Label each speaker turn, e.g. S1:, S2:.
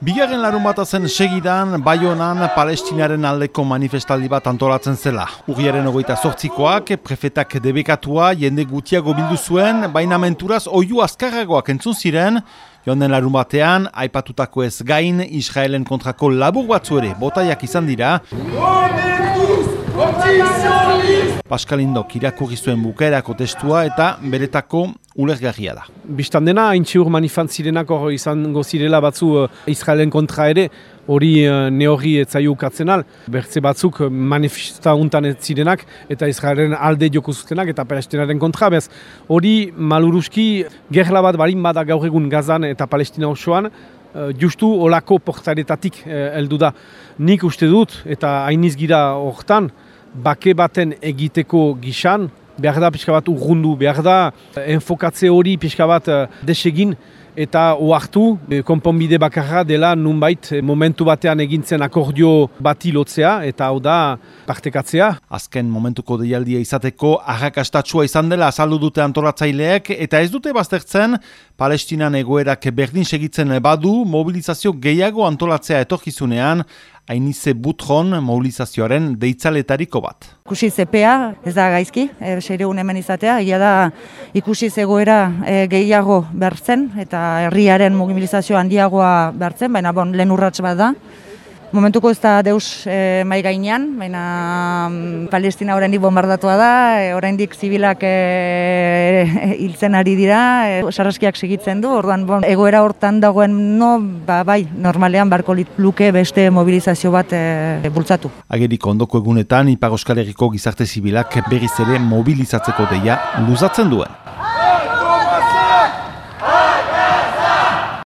S1: Bigarren larun bat zen segidan, Baionan Palestinaren aldeko manifestaldi bat antolatzen zela. Urriaren ogoita sortzikoak, prefetak debekatua, jende gutiago bildu zuen, baina menturaz oiu azkarragoak entzun ziren, joan larun batean, aipatutako ez gain, Israelen kontrako labur batzu ere, botaiak izan dira. Paskalindo kirakurri zuen bukaerako testua eta beretako ulergarria da.
S2: Bistan dena, haintxe ur manifantzirenak hor izango zirela batzu uh, Israelen kontra ere, hori uh, neorri etzaiu al, bertze batzuk manifesta untan ez zirenak eta Israelen alde joko zutenak eta palestinaren kontra, bez hori maluruski gerla bat barin bada gaur egun gazan eta palestina osoan, uh, justu olako portaretatik heldu da. Nik uste dut eta hainiz gira hortan, bake baten egiteko gisan, behar da pixka bat urrundu, behar da enfokatze hori pixka bat uh, desegin eta oartu e, konponbide bakarra dela nunbait momentu batean egintzen akordio bati lotzea eta hau da partekatzea.
S1: Azken momentuko deialdia izateko arrakastatsua izan dela azaldu dute antolatzaileek eta ez dute baztertzen Palestinan egoerak berdin segitzen badu mobilizazio gehiago antolatzea etorkizunean hainize butron mobilizazioaren deitzaletariko bat.
S3: Ikusi zepea, ez da gaizki, e, seire hemen izatea, egia da ikusi zegoera e, gehiago bertzen, eta herriaren mobilizazio handiagoa bertzen, baina bon, lehen urrats bat da. Momentuko ez da deus e, mai gainean, baina mm, Palestina oraindik bombardatua da, e, oraindik zibilak e, hiltzen ari dira, e, sarraskiak segitzen du, orduan bon, egoera hortan dagoen no, ba, bai, normalean barko luke beste mobilizazio bat e, bultzatu.
S1: Agerik ondoko egunetan, Ipar Euskal Herriko gizarte zibilak berriz ere mobilizatzeko deia luzatzen duen.